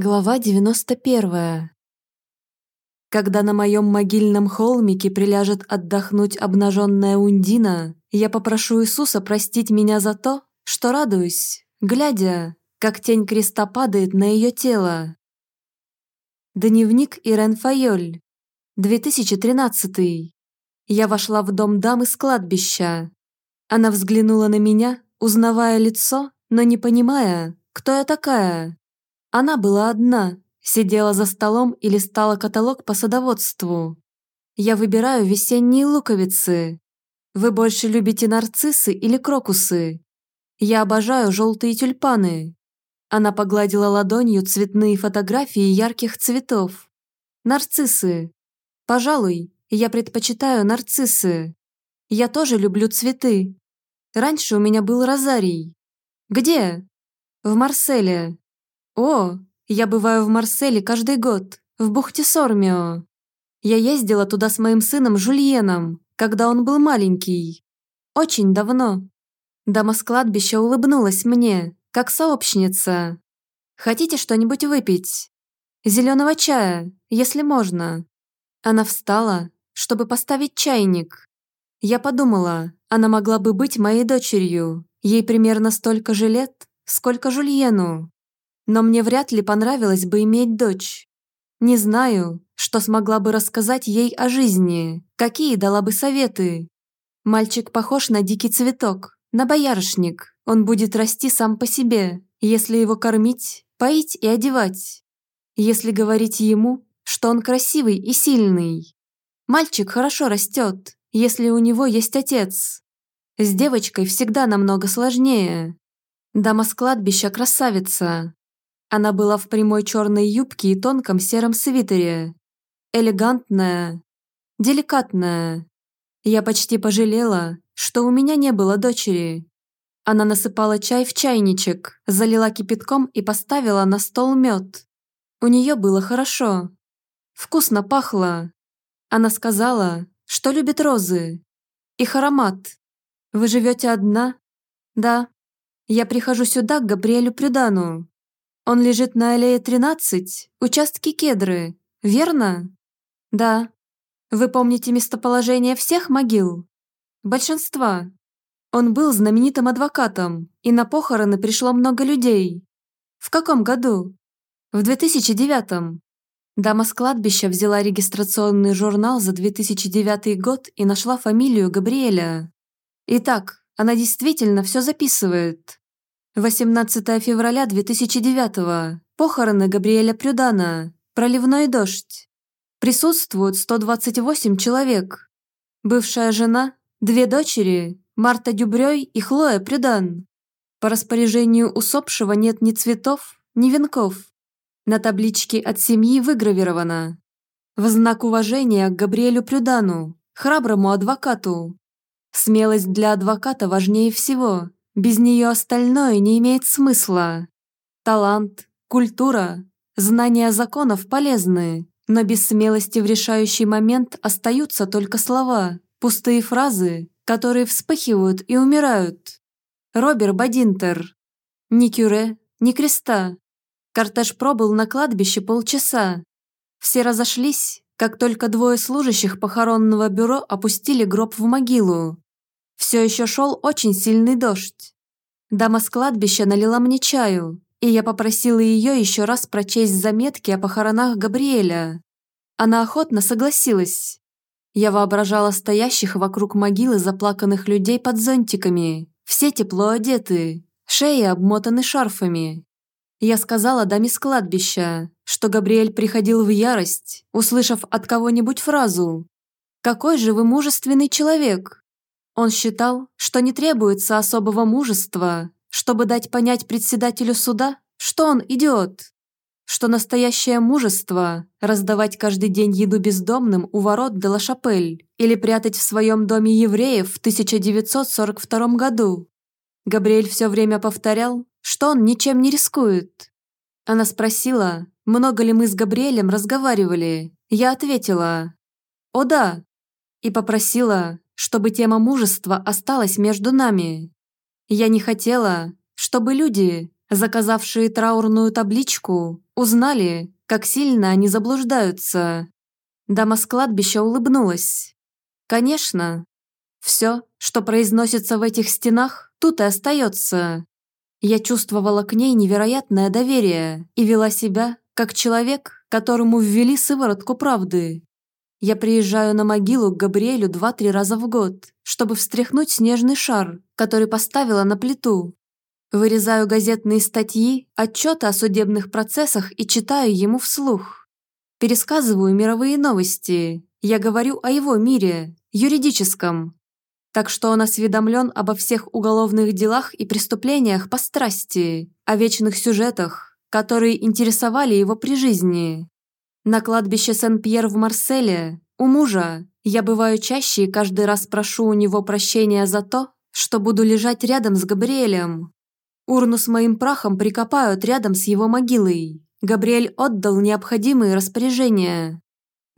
Глава 91. Когда на моем могильном холмике приляжет отдохнуть обнаженная Ундина, я попрошу Иисуса простить меня за то, что радуюсь, глядя, как тень креста падает на ее тело. Дневник Ирен Файоль. 2013. Я вошла в дом дамы с кладбища. Она взглянула на меня, узнавая лицо, но не понимая, кто я такая. Она была одна, сидела за столом и листала каталог по садоводству. Я выбираю весенние луковицы. Вы больше любите нарциссы или крокусы? Я обожаю желтые тюльпаны. Она погладила ладонью цветные фотографии ярких цветов. Нарциссы. Пожалуй, я предпочитаю нарциссы. Я тоже люблю цветы. Раньше у меня был розарий. Где? В Марселе. «О, я бываю в Марселе каждый год, в бухте Сормио. Я ездила туда с моим сыном Жульеном, когда он был маленький. Очень давно». Дама с кладбища улыбнулась мне, как сообщница. «Хотите что-нибудь выпить? Зеленого чая, если можно». Она встала, чтобы поставить чайник. Я подумала, она могла бы быть моей дочерью. Ей примерно столько же лет, сколько Жульену. Но мне вряд ли понравилось бы иметь дочь. Не знаю, что смогла бы рассказать ей о жизни, какие дала бы советы. Мальчик похож на дикий цветок, на боярышник. Он будет расти сам по себе, если его кормить, поить и одевать. Если говорить ему, что он красивый и сильный. Мальчик хорошо растет, если у него есть отец. С девочкой всегда намного сложнее. Дама с кладбища красавица, она была в прямой черной юбке и тонком сером свитере. Элегантная, деликатная. Я почти пожалела, что у меня не было дочери. Она насыпала чай в чайничек, залила кипятком и поставила на стол мед. У нее было хорошо. Вкусно пахло. Она сказала, что любит розы. Их аромат. Вы живете одна? Да. Я прихожу сюда к Габриэлю Прюдану. Он лежит на аллее 13, участке кедры, верно? Да. Вы помните местоположение всех могил? Большинства. Он был знаменитым адвокатом, и на похороны пришло много людей. В каком году? В 2009. Дама с кладбища взяла регистрационный журнал за 2009 год и нашла фамилию Габриэля. Итак, она действительно все записывает. 18 февраля 2009 Похороны Габриэля Прюдана. Проливной дождь. Присутствуют 128 человек. Бывшая жена, две дочери, Марта Дюбрёй и Хлоя Прюдан. По распоряжению усопшего нет ни цветов, ни венков. На табличке от семьи выгравировано. В знак уважения к Габриэлю Прюдану, храброму адвокату. Смелость для адвоката важнее всего. Без нее остальное не имеет смысла. Талант, культура, знания законов полезны, но без смелости в решающий момент остаются только слова, пустые фразы, которые вспыхивают и умирают. Робер Бадинтер. Ни кюре, ни креста. Кортеж пробыл на кладбище полчаса. Все разошлись, как только двое служащих похоронного бюро опустили гроб в могилу. Все еще шел очень сильный дождь. Дама с кладбища налила мне чаю, и я попросила ее еще раз прочесть заметки о похоронах Габриэля. Она охотно согласилась. Я воображала стоящих вокруг могилы заплаканных людей под зонтиками, все тепло одеты, шеи обмотаны шарфами. Я сказала даме с кладбища, что Габриэль приходил в ярость, услышав от кого-нибудь фразу «Какой же вы мужественный человек!» Он считал, что не требуется особого мужества, чтобы дать понять председателю суда, что он идиот, что настоящее мужество – раздавать каждый день еду бездомным у ворот де ла Шапель или прятать в своем доме евреев в 1942 году. Габриэль все время повторял, что он ничем не рискует. Она спросила, много ли мы с Габриэлем разговаривали. Я ответила «О да» и попросила, чтобы тема мужества осталась между нами. Я не хотела, чтобы люди, заказавшие траурную табличку, узнали, как сильно они заблуждаются. Дама с кладбища улыбнулась. Конечно. Все, что произносится в этих стенах, тут и остается. Я чувствовала к ней невероятное доверие и вела себя, как человек, которому ввели сыворотку правды. Я приезжаю на могилу к Габриэлю два-три раза в год, чтобы встряхнуть снежный шар, который поставила на плиту. Вырезаю газетные статьи, отчеты о судебных процессах и читаю ему вслух. Пересказываю мировые новости. Я говорю о его мире, юридическом. Так что он осведомлен обо всех уголовных делах и преступлениях по страсти, о вечных сюжетах, которые интересовали его при жизни. На кладбище Сен-Пьер в Марселе, у мужа, я бываю чаще и каждый раз прошу у него прощения за то, что буду лежать рядом с Габриэлем. Урну с моим прахом прикопают рядом с его могилой. Габриэль отдал необходимые распоряжения.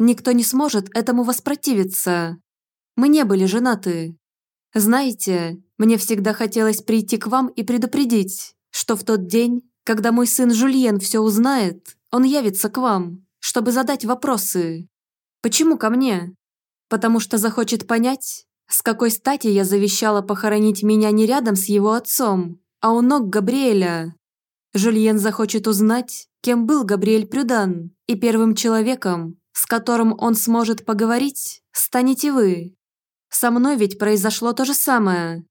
Никто не сможет этому воспротивиться. Мы не были женаты. Знаете, мне всегда хотелось прийти к вам и предупредить, что в тот день, когда мой сын Жульен все узнает, он явится к вам, чтобы задать вопросы. Почему ко мне? Потому что захочет понять, с какой стати я завещала похоронить меня не рядом с его отцом, а у ног Габриэля. Жульен захочет узнать, кем был Габриэль Прюдан, и первым человеком, с которым он сможет поговорить, станете вы. Со мной ведь произошло то же самое.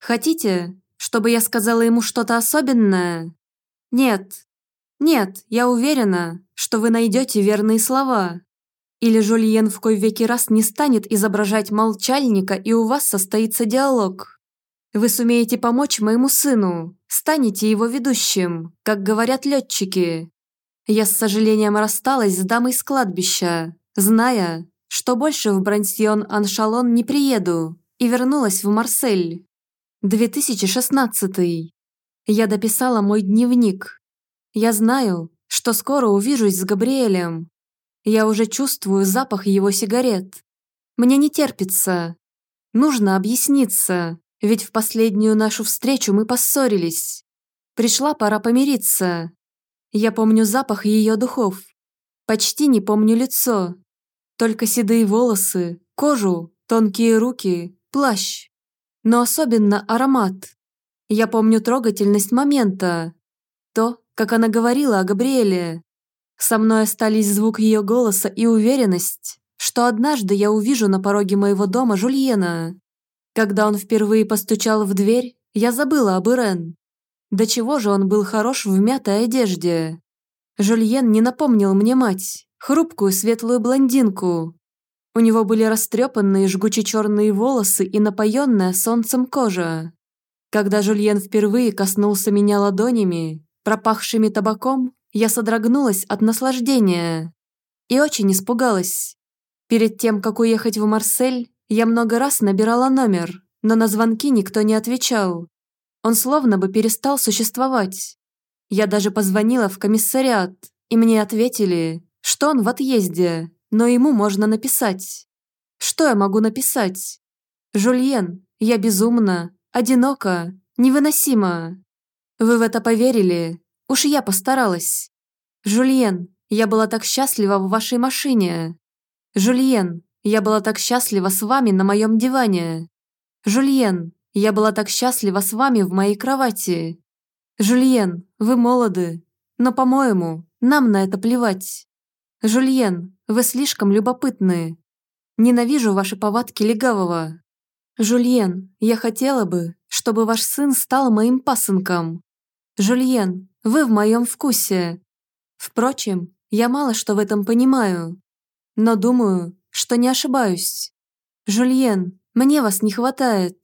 Хотите, чтобы я сказала ему что-то особенное? Нет. Нет, я уверена, что вы найдете верные слова. Или Жульен в кой веки раз не станет изображать молчальника, и у вас состоится диалог. Вы сумеете помочь моему сыну, станете его ведущим, как говорят летчики. Я с сожалением рассталась с дамой с кладбища, зная, что больше в Брансьон-Аншалон не приеду, и вернулась в Марсель. 2016. Я дописала мой дневник. Я знаю, что скоро увижусь с Габриэлем. Я уже чувствую запах его сигарет. Мне не терпится. Нужно объясниться. Ведь в последнюю нашу встречу мы поссорились. Пришла пора помириться. Я помню запах ее духов. Почти не помню лицо. Только седые волосы, кожу, тонкие руки, плащ. Но особенно аромат. Я помню трогательность момента. То, как она говорила о Габриэле. Со мной остались звук ее голоса и уверенность, что однажды я увижу на пороге моего дома Жульена. Когда он впервые постучал в дверь, я забыла об Ирен. До чего же он был хорош в мятой одежде. Жульен не напомнил мне мать, хрупкую светлую блондинку. У него были растрепанные жгуче-черные волосы и напоенная солнцем кожа. Когда Жульен впервые коснулся меня ладонями, пропахшими табаком, я содрогнулась от наслаждения и очень испугалась. Перед тем, как уехать в Марсель, я много раз набирала номер, но на звонки никто не отвечал. Он словно бы перестал существовать. Я даже позвонила в комиссариат, и мне ответили, что он в отъезде, но ему можно написать. Что я могу написать? Жульен, я безумна, одинока, невыносима. Вы в это поверили? Уж я постаралась. Жульен, я была так счастлива в вашей машине. Жульен, я была так счастлива с вами на моем диване. Жульен, я была так счастлива с вами в моей кровати. Жульен, вы молоды, но, по-моему, нам на это плевать. Жульен, вы слишком любопытны. Ненавижу ваши повадки легавого. Жульен, я хотела бы, чтобы ваш сын стал моим пасынком. Жульен, вы в моем вкусе. Впрочем, я мало что в этом понимаю. Но думаю, что не ошибаюсь. Жульен, мне вас не хватает.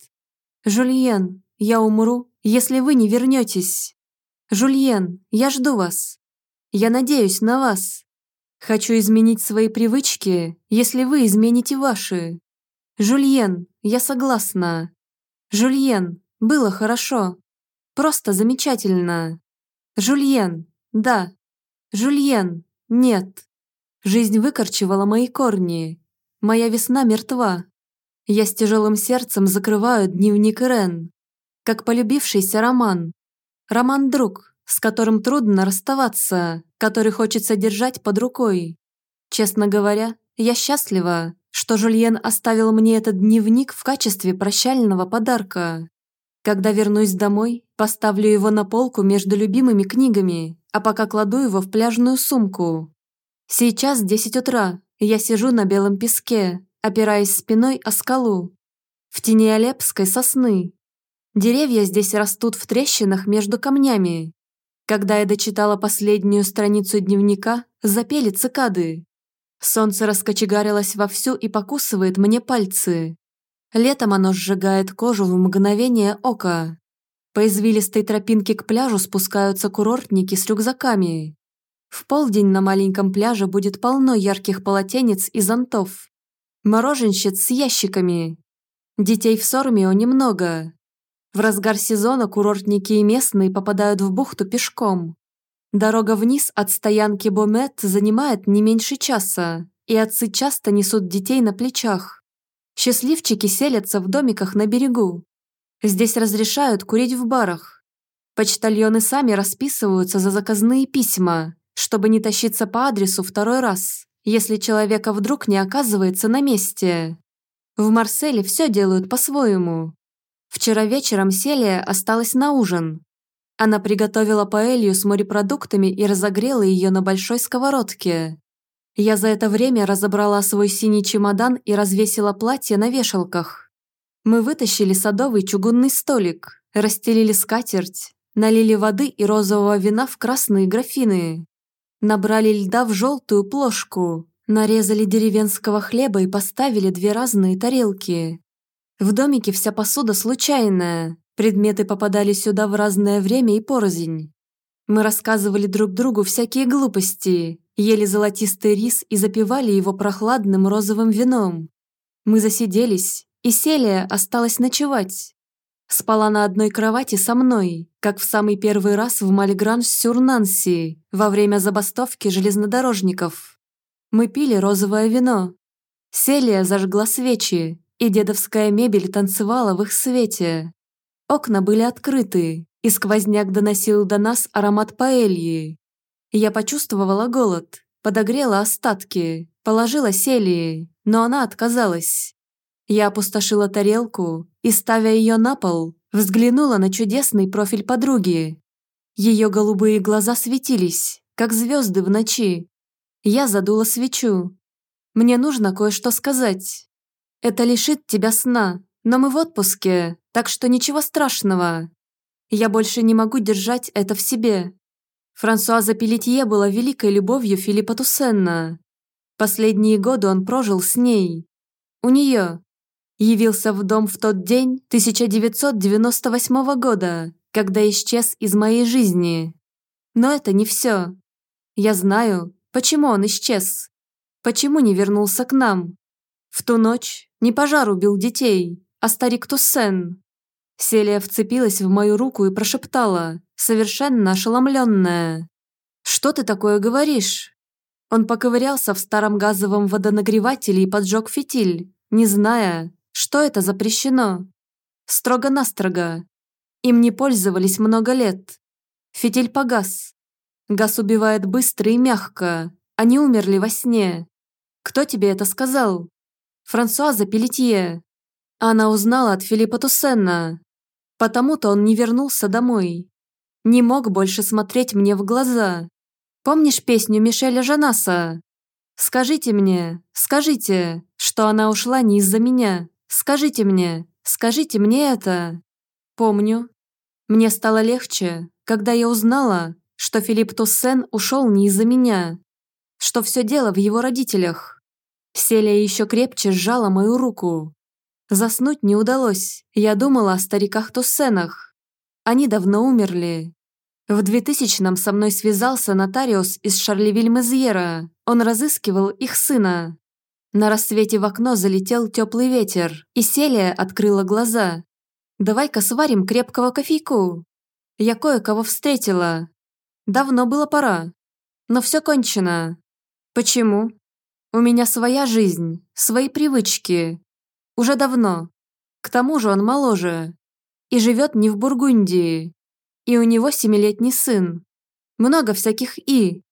Жульен, я умру, если вы не вернетесь. Жульен, я жду вас. Я надеюсь на вас. Хочу изменить свои привычки, если вы измените ваши. Жульен, я согласна. Жульен, было хорошо. Просто замечательно. Жульен, да. Жульен, нет. Жизнь выкорчевала мои корни. Моя весна мертва. Я с тяжелым сердцем закрываю дневник Ирен, как полюбившийся роман. Роман-друг, с которым трудно расставаться, который хочется держать под рукой. Честно говоря, я счастлива, что Жульен оставил мне этот дневник в качестве прощального подарка. Когда вернусь домой, поставлю его на полку между любимыми книгами, а пока кладу его в пляжную сумку. Сейчас 10 утра, я сижу на белом песке, опираясь спиной о скалу. В тени Алепской сосны. Деревья здесь растут в трещинах между камнями. Когда я дочитала последнюю страницу дневника, запели цикады. Солнце раскочегарилось вовсю и покусывает мне пальцы. Летом оно сжигает кожу в мгновение ока. По извилистой тропинке к пляжу спускаются курортники с рюкзаками. В полдень на маленьком пляже будет полно ярких полотенец и зонтов. Мороженщиц с ящиками. Детей в Сормио немного. В разгар сезона курортники и местные попадают в бухту пешком. Дорога вниз от стоянки Бомет занимает не меньше часа, и отцы часто несут детей на плечах. Счастливчики селятся в домиках на берегу. Здесь разрешают курить в барах. Почтальоны сами расписываются за заказные письма, чтобы не тащиться по адресу второй раз, если человека вдруг не оказывается на месте. В Марселе все делают по-своему. Вчера вечером Селия осталась на ужин, она приготовила паэлью с морепродуктами и разогрела ее на большой сковородке. Я за это время разобрала свой синий чемодан и развесила платье на вешалках. Мы вытащили садовый чугунный столик, расстелили скатерть, налили воды и розового вина в красные графины. Набрали льда в желтую плошку, нарезали деревенского хлеба и поставили две разные тарелки. В домике вся посуда случайная, Предметы попадали сюда в разное время и порознь. Мы рассказывали друг другу всякие глупости, ели золотистый рис и запивали его прохладным розовым вином. Мы засиделись, и Селия осталась ночевать. Спала на одной кровати со мной, как в самый первый раз в Мальгранж-Сюр-Нанси во время забастовки железнодорожников. Мы пили розовое вино. Селия зажгла свечи, и дедовская мебель танцевала в их свете. Окна были открыты, и сквозняк доносил до нас аромат паэльи. Я почувствовала голод, подогрела остатки, положила селии, но она отказалась. Я опустошила тарелку и, ставя ее на пол, взглянула на чудесный профиль подруги. Ее голубые глаза светились, как звезды в ночи. Я задула свечу. Мне нужно кое-что сказать. Это лишит тебя сна, но мы в отпуске, так что ничего страшного. Я больше не могу держать это в себе. Франсуаза Пелетье была великой любовью Филиппа Туссенна. Последние годы он прожил с ней. У нее. Явился в дом в тот день 1998 года, когда исчез из моей жизни. Но это не все. Я знаю, почему он исчез. Почему не вернулся к нам. В ту ночь не пожар убил детей, а старик Туссен. Селия вцепилась в мою руку и прошептала, совершенно ошеломленная. «Что ты такое говоришь?» Он поковырялся в старом газовом водонагревателе и поджег фитиль, не зная, что это запрещено. Строго-настрого. Им не пользовались много лет. Фитиль погас. Газ убивает быстро и мягко. Они умерли во сне. Кто тебе это сказал? Франсуаза Пелетье. Она узнала от Филиппа Туссена. Потому-то он не вернулся домой. Не мог больше смотреть мне в глаза. Помнишь песню Мишеля Жанаса? Скажите мне, скажите, что она ушла не из-за меня. Скажите мне, скажите мне это. Помню. Мне стало легче, когда я узнала, что Филипп Туссен ушел не из-за меня, что все дело в его родителях. Селия еще крепче сжала мою руку, Заснуть не удалось, я думала о стариках Туссенах. Они давно умерли. В 2000-м со мной связался нотариус из Шарлевиль-Мезьера. Он разыскивал их сына. На рассвете в окно залетел теплый ветер, и Селия открыла глаза. «Давай-ка сварим крепкого кофейку». Я кое-кого встретила. Давно было пора. Но все кончено. Почему? У меня своя жизнь, свои привычки, уже давно. К тому же он моложе. И живет не в Бургундии. И у него семилетний сын. Много всяких «и».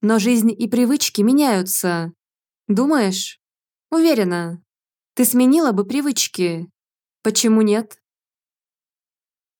Но жизнь и привычки меняются. Думаешь? Уверена. Ты сменила бы привычки. Почему нет?